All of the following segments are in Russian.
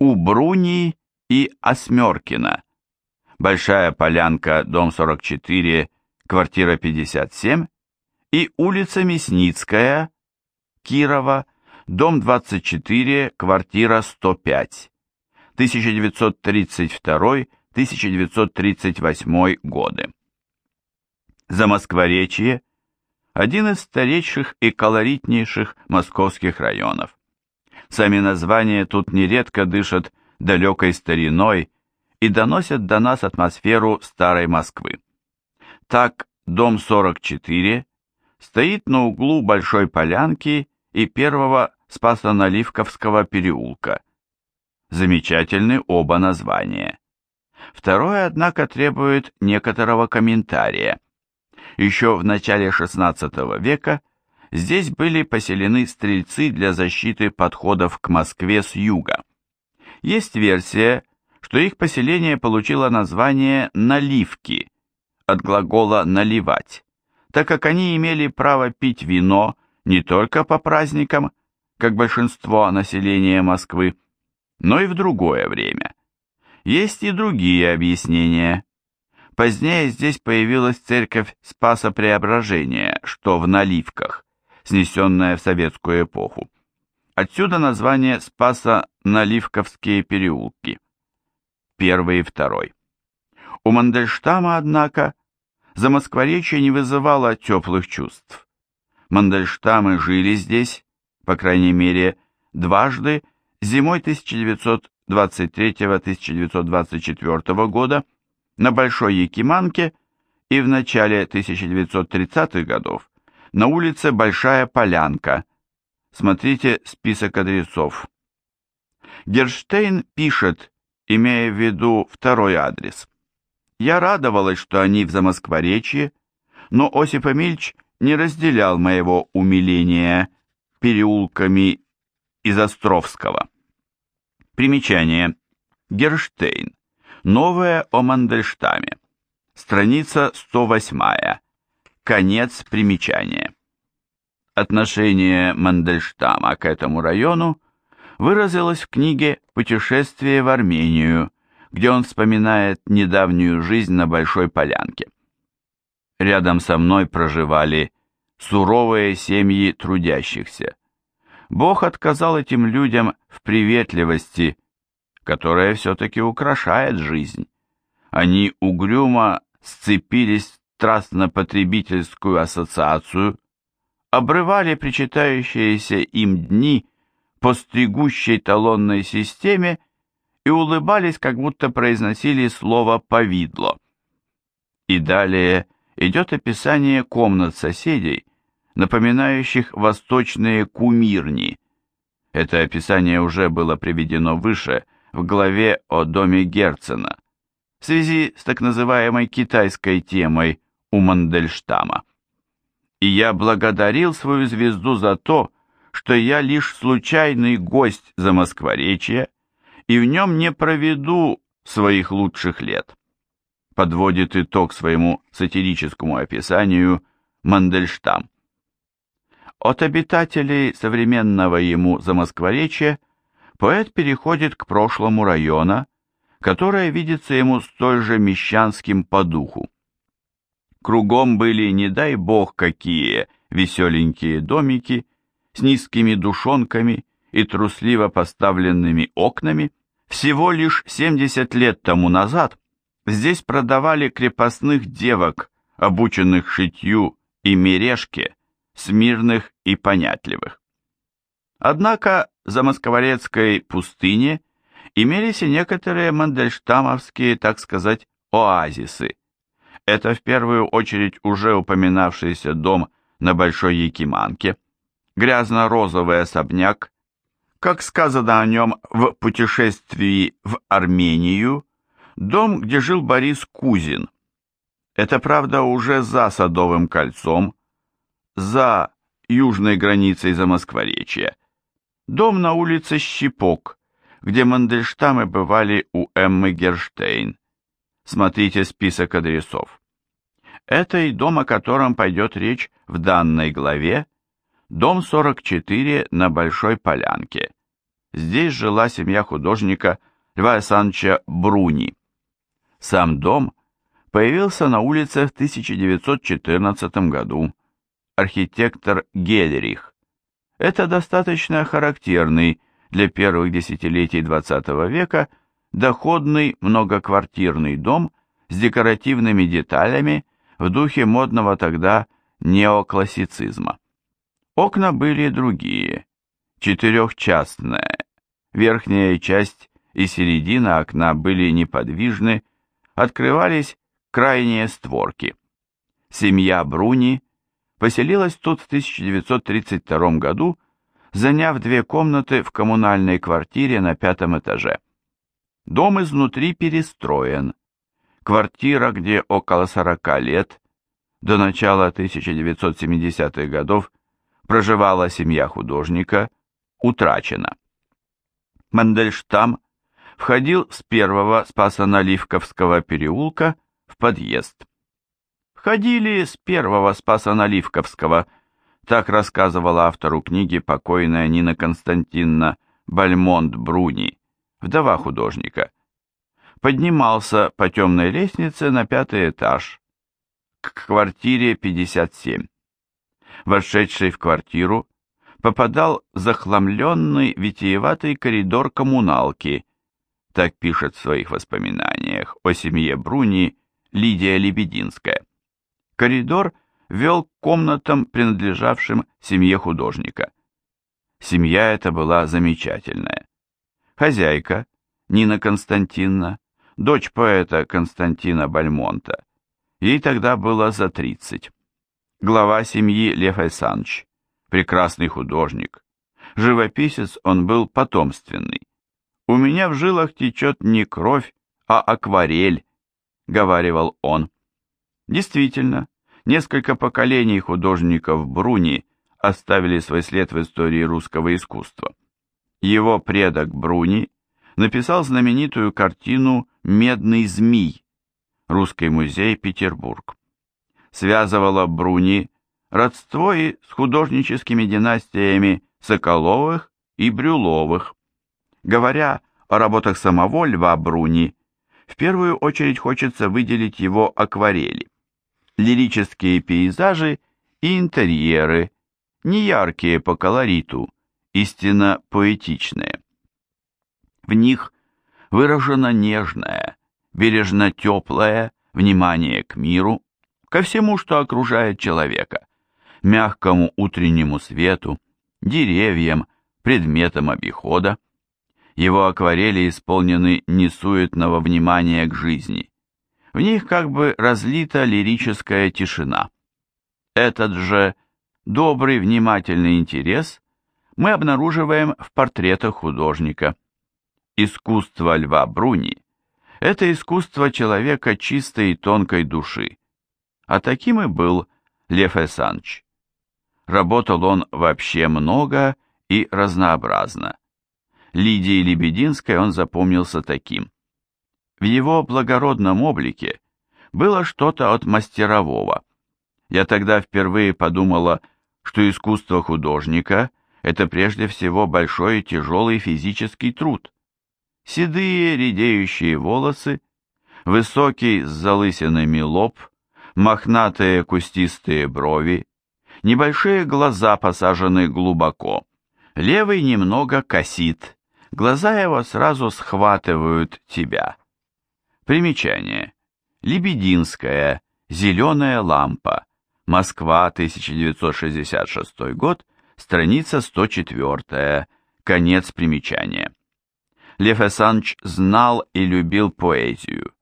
у Бруни и Осмеркина. Большая Полянка, дом 44, квартира 57 и улица Мясницкая, Кирова, дом 24, квартира 105, 1932-1938 годы. Замоскворечье – один из старейших и колоритнейших московских районов. Сами названия тут нередко дышат далекой стариной и доносят до нас атмосферу старой Москвы. Так, дом 44 стоит на углу Большой Полянки и первого Спасо-Наливковского переулка. Замечательны оба названия. Второе, однако, требует некоторого комментария. Еще в начале XVI века здесь были поселены стрельцы для защиты подходов к Москве с юга. Есть версия, что их поселение получило название «наливки» от глагола «наливать», так как они имели право пить вино не только по праздникам, как большинство населения Москвы, но и в другое время. Есть и другие объяснения. Позднее здесь появилась церковь Спаса Преображения, что в Наливках, снесенная в советскую эпоху. Отсюда название Спаса Наливковские переулки. Первый и второй. У Мандельштама, однако, замоскворечье не вызывало теплых чувств. Мандельштамы жили здесь, по крайней мере, дважды, зимой 1923-1924 года на Большой Якиманке и в начале 1930-х годов на улице Большая Полянка. Смотрите список адресов. Герштейн пишет, имея в виду второй адрес. Я радовалась, что они в Замоскворечье, но Осип Эмильч не разделял моего умиления переулками из Островского. Примечание. Герштейн. Новое о Мандельштаме. Страница 108. Конец примечания. Отношение Мандельштама к этому району выразилось в книге «Путешествие в Армению», где он вспоминает недавнюю жизнь на Большой Полянке. Рядом со мной проживали суровые семьи трудящихся. Бог отказал этим людям в приветливости, которая все-таки украшает жизнь. Они угрюмо сцепились страстно-потребительскую ассоциацию, обрывали причитающиеся им дни по стригущей талонной системе и улыбались, как будто произносили слово «повидло». И далее идет описание комнат соседей, напоминающих восточные кумирни. Это описание уже было приведено выше в главе о доме Герцена в связи с так называемой китайской темой у Мандельштама. И я благодарил свою звезду за то, что я лишь случайный гость за Москворечья, и в нем не проведу своих лучших лет. Подводит итог своему сатирическому описанию Мандельштам. От обитателей современного ему Замоскворечья поэт переходит к прошлому района, которое видится ему столь же мещанским по духу. Кругом были, не дай бог, какие веселенькие домики с низкими душонками и трусливо поставленными окнами. Всего лишь 70 лет тому назад здесь продавали крепостных девок, обученных шитью и мережке, смирных и понятливых. Однако в Замоскворецкой пустыне имелись и некоторые мандельштамовские, так сказать, оазисы. Это в первую очередь уже упоминавшийся дом на Большой Якиманке, грязно-розовый особняк, как сказано о нем в путешествии в Армению, дом, где жил Борис Кузин. Это, правда, уже за Садовым кольцом, за южной границей Замоскворечья. Дом на улице Щипок, где Мандельштамы бывали у Эммы Герштейн. Смотрите список адресов. Это и дом, о котором пойдет речь в данной главе, дом 44 на Большой Полянке. здесь жила семья художника Льва Александровича Бруни. Сам дом появился на улице в 1914 году. Архитектор Гелерих. Это достаточно характерный для первых десятилетий XX века доходный многоквартирный дом с декоративными деталями в духе модного тогда неоклассицизма. Окна были другие, четырехчастные. Верхняя часть и середина окна были неподвижны, открывались крайние створки. Семья Бруни поселилась тут в 1932 году, заняв две комнаты в коммунальной квартире на пятом этаже. Дом изнутри перестроен. Квартира, где около 40 лет, до начала 1970-х годов проживала семья художника, утрачена. Мандельштам входил с первого Спасо-Наливковского переулка в подъезд. Входили с первого Спасо-Наливковского, так рассказывала автору книги покойная Нина Константиновна Бальмонт Бруни, вдова художника. Поднимался по темной лестнице на пятый этаж, к квартире 57. Вошедший в квартиру попадал в захламленный витиеватый коридор коммуналки, так пишет в своих воспоминаниях о семье Бруни Лидия Лебединская. Коридор вел к комнатам, принадлежавшим семье художника. Семья эта была замечательная. Хозяйка, Нина Константиновна, дочь поэта Константина Бальмонта. Ей тогда было за тридцать. Глава семьи Лев Александрович, прекрасный художник. Живописец он был потомственный. «У меня в жилах течет не кровь, а акварель», — говаривал он. Действительно, несколько поколений художников Бруни оставили свой след в истории русского искусства. Его предок Бруни написал знаменитую картину «Медный змей», Русский музей, Петербург. Связывала Бруни родство и с художническими династиями Соколовых и Брюловых. Говоря о работах самого Льва Бруни, в первую очередь хочется выделить его акварели. Лирические пейзажи и интерьеры, неяркие по колориту, истинно поэтичные. В них выражено нежное, бережно теплое внимание к миру, ко всему, что окружает человека, мягкому утреннему свету, деревьям, предметам обихода. Его акварели исполнены несуетного внимания к жизни. В них как бы разлита лирическая тишина. Этот же добрый внимательный интерес мы обнаруживаем в портретах художника. Искусство Льва Бруни – это искусство человека чистой и тонкой души. А таким и был Лев Эсанч. Работал он вообще много и разнообразно. Лидии Лебединской он запомнился таким. В его благородном облике было что-то от мастерового. Я тогда впервые подумала, что искусство художника – это прежде всего большой и тяжелый физический труд. Седые редеющие волосы, высокий с залысинами лоб, мохнатые кустистые брови, Небольшие глаза посажены глубоко. Левый немного косит. Глаза его сразу схватывают тебя. Примечание. Лебединская. Зеленая лампа. Москва, 1966 год. Страница 104. Конец примечания. Лев Эсанч знал и любил поэзию.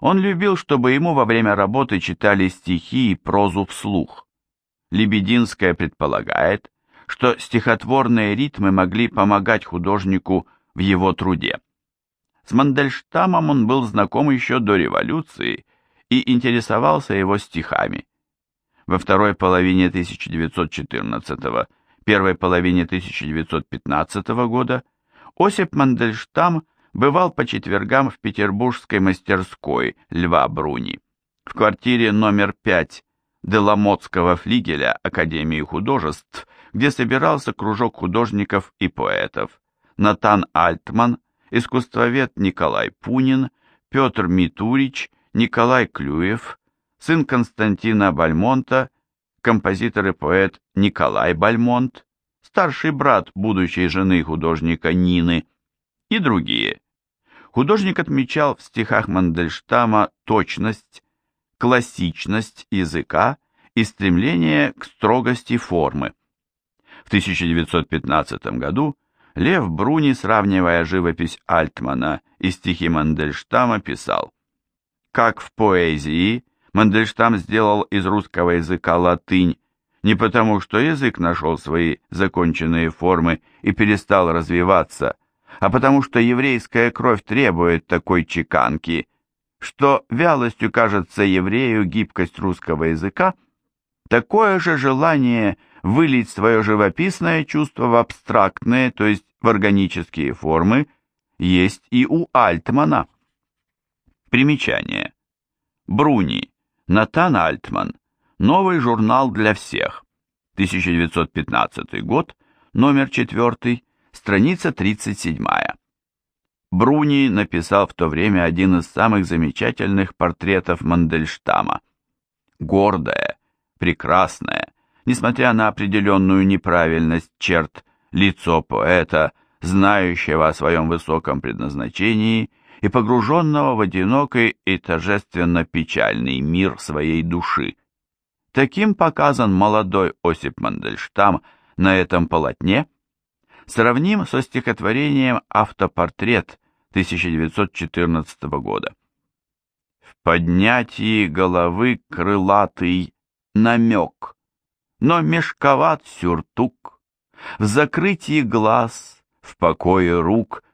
Он любил, чтобы ему во время работы читали стихи и прозу вслух. Лебединская предполагает, что стихотворные ритмы могли помогать художнику в его труде. С Мандельштамом он был знаком еще до революции и интересовался его стихами. Во второй половине 1914 первой половине 1915 года Осип Мандельштам бывал по четвергам в петербургской мастерской Льва Бруни. В квартире номер 5 Деламотского флигеля Академии художеств, где собирался кружок художников и поэтов, Натан Альтман, искусствовед Николай Пунин, Петр Митурич, Николай Клюев, сын Константина Бальмонта, композитор и поэт Николай Бальмонт, старший брат будущей жены художника Нины и другие. Художник отмечал в стихах Мандельштама точность, классичность языка и стремление к строгости формы. В 1915 году Лев Бруни, сравнивая живопись Альтмана и стихи Мандельштама, писал «Как в поэзии Мандельштам сделал из русского языка латынь не потому, что язык нашел свои законченные формы и перестал развиваться, а потому что еврейская кровь требует такой чеканки, что вялостью кажется еврею гибкость русского языка, такое же желание вылить свое живописное чувство в абстрактные, то есть в органические формы, есть и у Альтмана. Примечание. Бруни, Натан Альтман, Новый журнал для всех, 1915 год, номер 4, страница 37. Бруни написал в то время один из самых замечательных портретов Мандельштама. Гордое, прекрасное, несмотря на определенную неправильность черт, лицо поэта, знающего о своем высоком предназначении и погруженного в одинокий и торжественно печальный мир своей души. Таким показан молодой Осип Мандельштам на этом полотне – сравним со стихотворением «Автопортрет» 1914 года. В поднятии головы крылатый намек, но мешковат сюртук, в закрытии глаз, в покое рук,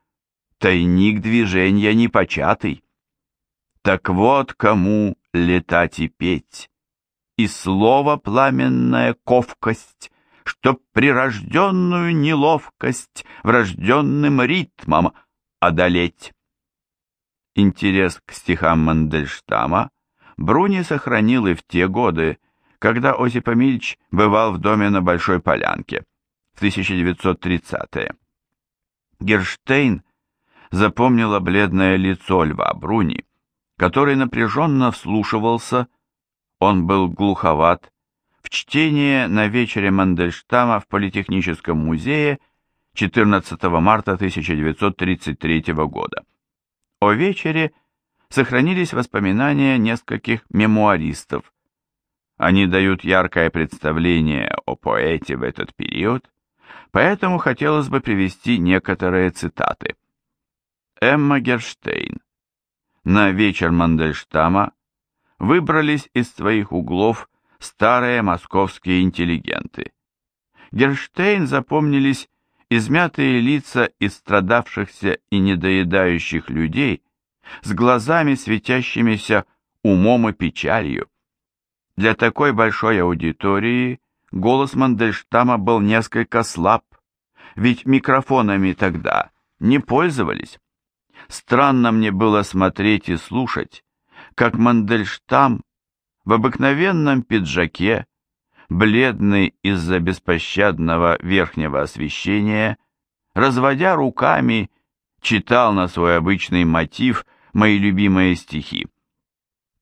тайник движения непочатый. Так вот кому летать и петь, и слово пламенная ковкость, чтоб прирожденную неловкость врожденным ритмом одолеть. Интерес к стихам Мандельштама Бруни сохранил и в те годы, когда Осип Амильч бывал в доме на Большой Полянке в 1930-е. Герштейн запомнила бледное лицо Льва Бруни, который напряженно вслушивался, он был глуховат, в чтение на вечере Мандельштама в Политехническом музее 14 марта 1933 года. О вечере сохранились воспоминания нескольких мемуаристов. Они дают яркое представление о поэте в этот период, поэтому хотелось бы привести некоторые цитаты. Эмма Герштейн. На вечер Мандельштама выбрались из своих углов старые московские интеллигенты. Герштейн запомнились измятые лица истрадавшихся и недоедающих людей с глазами, светящимися умом и печалью. Для такой большой аудитории голос Мандельштама был несколько слаб, ведь микрофонами тогда не пользовались. Странно мне было смотреть и слушать, как Мандельштам в обыкновенном пиджаке, бледный из-за беспощадного верхнего освещения, разводя руками, читал на свой обычный мотив мои любимые стихи.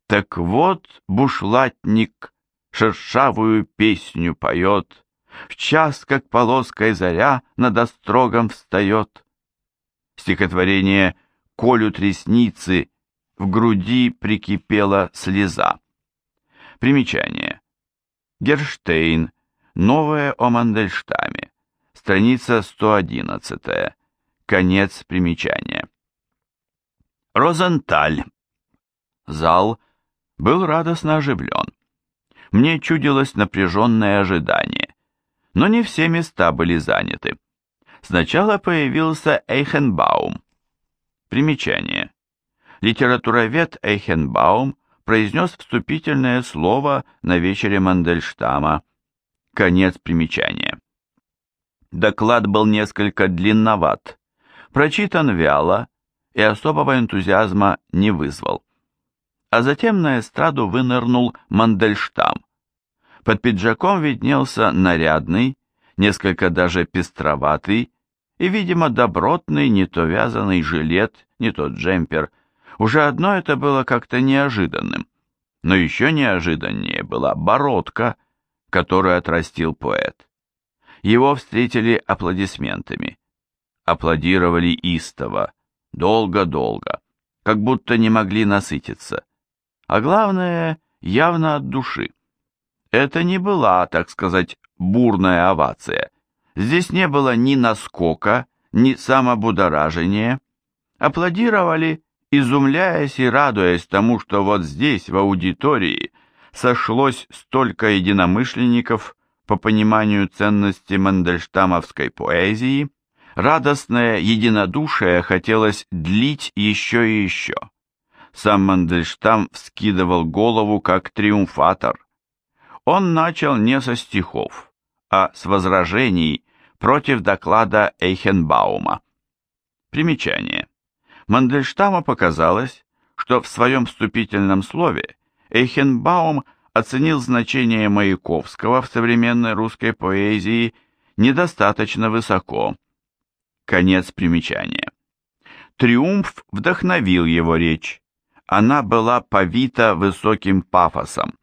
Так вот, бушлатник шершавую песню поет, В час, как полоской заря, над острогом встает. Стихотворение «Колют ресницы», в груди прикипела слеза. Примечание. Герштейн. Новое о Мандельштаме. Страница 111. Конец примечания. Розенталь. Зал был радостно оживлен. Мне чудилось напряженное ожидание, но не все места были заняты. Сначала появился Эйхенбаум. Примечание. Литературовед Эйхенбаум произнес вступительное слово на вечере Мандельштама. Конец примечания. Доклад был несколько длинноват, прочитан вяло и особого энтузиазма не вызвал. А затем на эстраду вынырнул Мандельштам. Под пиджаком виднелся нарядный, несколько даже пестроватый, и, видимо, добротный не то вязаный жилет, не то джемпер. Уже одно это было как-то неожиданным. Но еще неожиданнее была бородка, которую отрастил поэт. Его встретили аплодисментами. Аплодировали истово, долго-долго, как будто не могли насытиться. А главное, явно от души. Это не была, так сказать, бурная овация. Здесь не было ни наскока, ни самобудоражения. Аплодировали, изумляясь и радуясь тому, что вот здесь, в аудитории, сошлось столько единомышленников по пониманию ценности мандельштамовской поэзии, радостное единодушие хотелось длить еще и еще. Сам Мандельштам вскидывал голову как триумфатор. Он начал не со стихов, а с возражений против доклада Эйхенбаума. Примечание. Мандельштаму показалось, что в своем вступительном слове Эйхенбаум оценил значение Маяковского в современной русской поэзии недостаточно высоко. Конец примечания. Триумф вдохновил его речь. Она была повита высоким пафосом.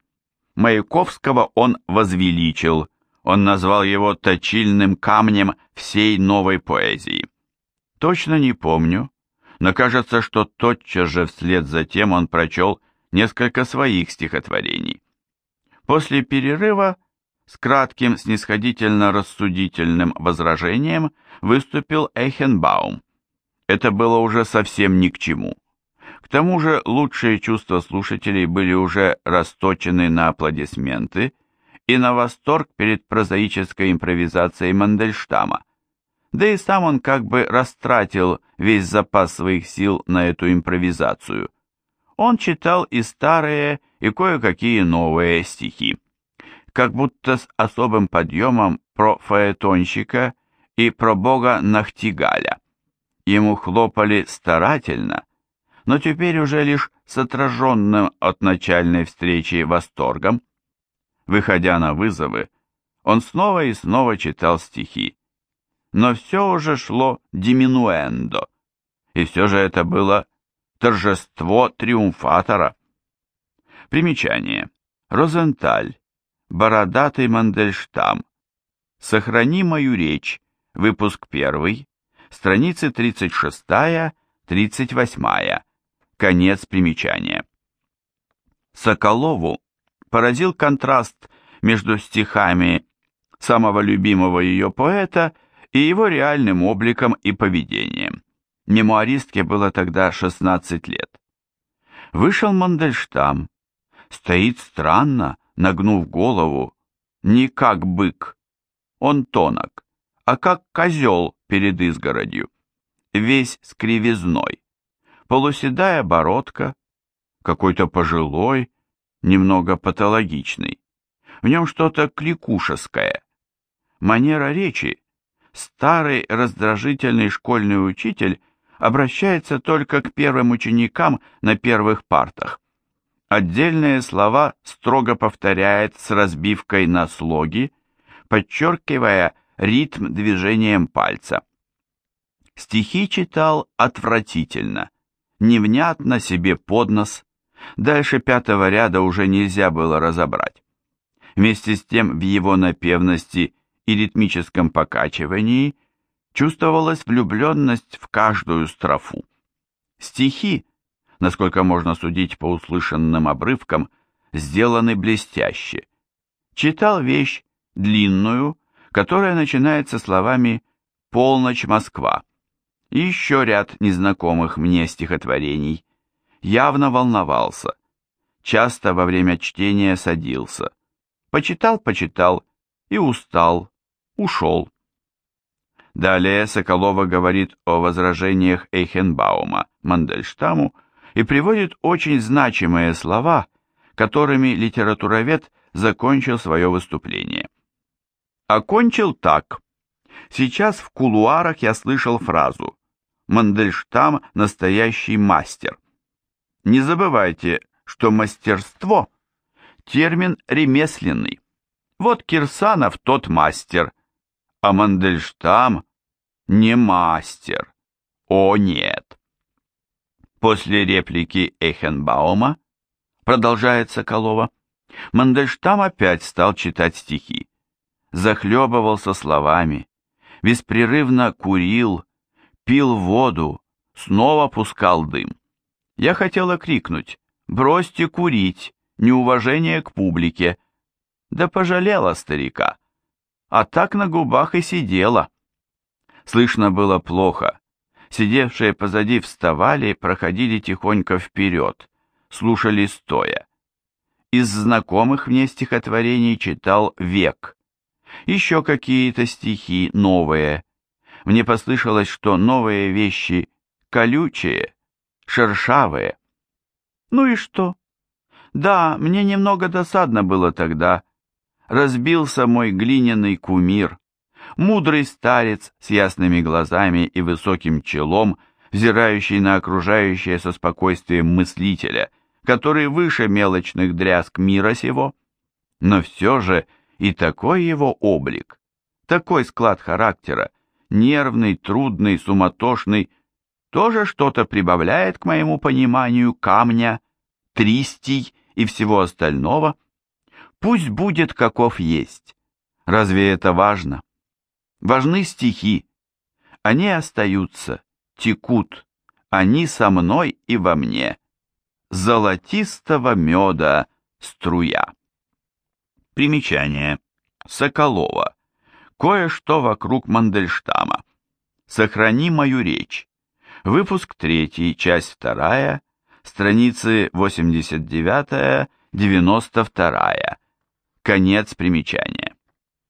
Маяковского он возвеличил, он назвал его точильным камнем всей новой поэзии. Точно не помню, но кажется, что тотчас же вслед за тем он прочел несколько своих стихотворений. После перерыва с кратким снисходительно-рассудительным возражением выступил Эйхенбаум. Это было уже совсем ни к чему. К тому же лучшие чувства слушателей были уже расточены на аплодисменты, и на восторг перед прозаической импровизацией Мандельштама. Да и сам он как бы растратил весь запас своих сил на эту импровизацию. Он читал и старые, и кое-какие новые стихи. Как будто с особым подъемом про фаэтонщика и про бога Нахтигаля. Ему хлопали старательно, но теперь уже лишь с отраженным от начальной встречи восторгом, Выходя на вызовы, он снова и снова читал стихи. Но все уже шло диминуэндо, и все же это было торжество триумфатора. Примечание. Розенталь. Бородатый Мандельштам. Сохрани мою речь. Выпуск первый. Страницы 36-38. Конец примечания. Соколову поразил контраст между стихами самого любимого ее поэта и его реальным обликом и поведением. Мемуаристке было тогда 16 лет. Вышел Мандельштам, стоит странно, нагнув голову, не как бык, он тонок, а как козел перед изгородью, весь с кривизной, полуседая бородка, какой-то пожилой, немного патологичный. В нем что-то кликушеское. Манера речи. Старый раздражительный школьный учитель обращается только к первым ученикам на первых партах. Отдельные слова строго повторяет с разбивкой на слоги, подчеркивая ритм движением пальца. Стихи читал отвратительно, невнятно себе под нос, Дальше пятого ряда уже нельзя было разобрать. Вместе с тем в его напевности и ритмическом покачивании чувствовалась влюбленность в каждую строфу. Стихи, насколько можно судить по услышанным обрывкам, сделаны блестяще. Читал вещь длинную, которая начинается словами «Полночь, Москва» и еще ряд незнакомых мне стихотворений – явно волновался. Часто во время чтения садился. Почитал-почитал и устал, ушел. Далее Соколова говорит о возражениях Эйхенбаума Мандельштаму и приводит очень значимые слова, которыми литературовед закончил свое выступление. Окончил так. Сейчас в кулуарах я слышал фразу «Мандельштам – настоящий мастер». Не забывайте, что мастерство – термин ремесленный. Вот Кирсанов тот мастер, а Мандельштам – не мастер. О, нет. После реплики Эхенбаума, продолжает Соколова, Мандельштам опять стал читать стихи. Захлебывался словами, беспрерывно курил, пил воду, снова пускал дым. Я хотела крикнуть «Бросьте курить! Неуважение к публике!» Да пожалела старика. А так на губах и сидела. Слышно было плохо. Сидевшие позади вставали, проходили тихонько вперед, слушали стоя. Из знакомых мне стихотворений читал «Век». Еще какие-то стихи новые. Мне послышалось, что новые вещи колючие, шершавые. Ну и что? Да, мне немного досадно было тогда. Разбился мой глиняный кумир. Мудрый старец с ясными глазами и высоким челом, взирающий на окружающее со спокойствием мыслителя, который выше мелочных дрязг мира сего. Но все же и такой его облик, такой склад характера, нервный, трудный, суматошный, тоже что-то прибавляет к моему пониманию камня, тристий и всего остального. Пусть будет каков есть. Разве это важно? Важны стихи. Они остаются, текут. Они со мной и во мне. Золотистого меда струя. Примечание. Соколова. Кое-что вокруг Мандельштама. Сохрани мою речь. Выпуск 3, часть 2, страницы 89-92. Конец примечания.